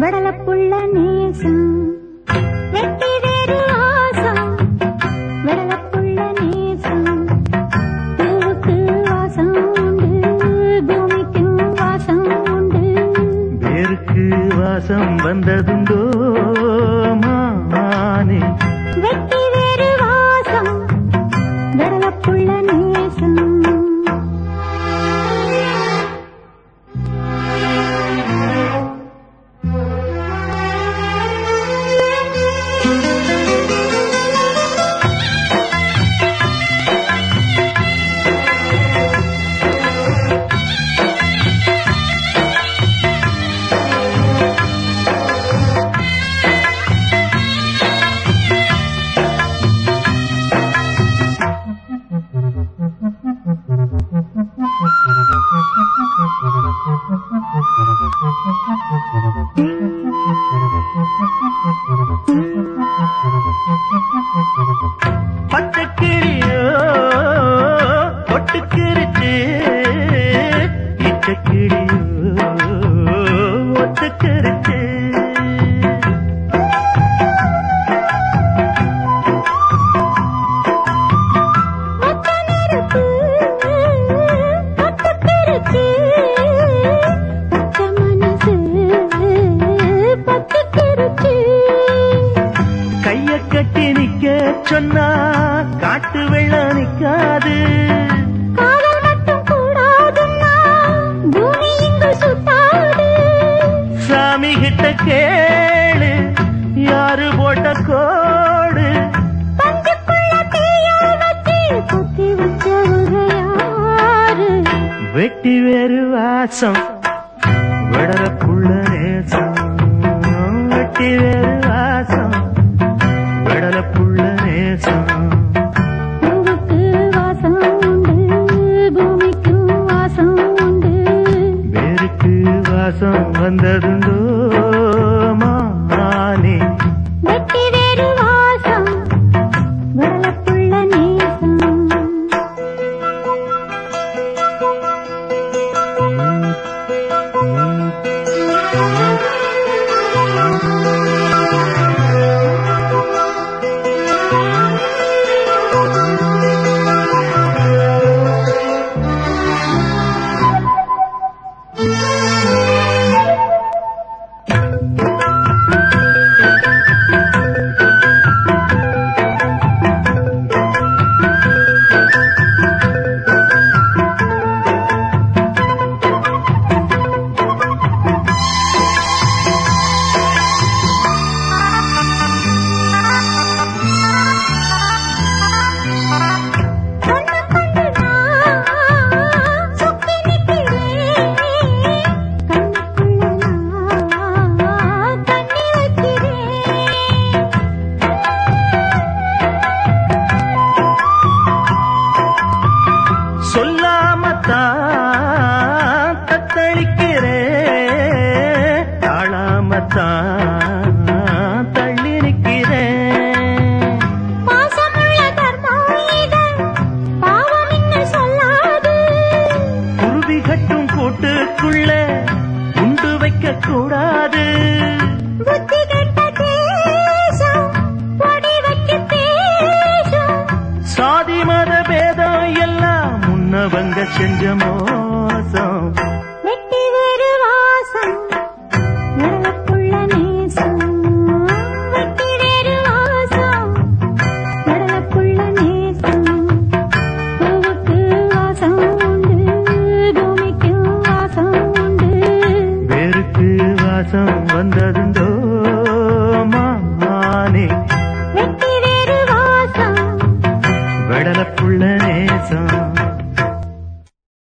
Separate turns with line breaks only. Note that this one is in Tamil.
வெடலப்புள்ள நேசம். வெட்டி வேறு ஆசம் வெடலப்புள்ள நேசம். பூவுக்கு வாசம் உண்டு. பூமிக்கும் வாசம் உண்டு.
வேருக்கு வாசம் வந்ததுண்டோ மானே?
வெட்டி வேறு வாசம். வெடலப்புள்ள நேசம்.
பச்சைக்கிளியோ ஒட்டுக்கிருச்சு இச்சக்கிளியோ ஒட்டுக்கிருச்சு சொன்னா காட்டு வெள்ளம் நிக்காது. சாமி கிட்ட கேளு யாரு போட்ட கோடு? வெட்டி வேறு வாசம் விடல புள்ள நேசம். வெட்டி வேறு வாசம் தாழாமத்தான் தள்ளி நிற்கிறேன்
பாசமுள்ள தர்மம் இது பாவம் இன்னும் சொல்லாது.
குருவி கட்டும் கூட்டுக்குள்ள உண்டு வைக்க கூடாது சாதி மத பேதம் எல்லாம் முன்னவங்க செஞ்ச மோசம்.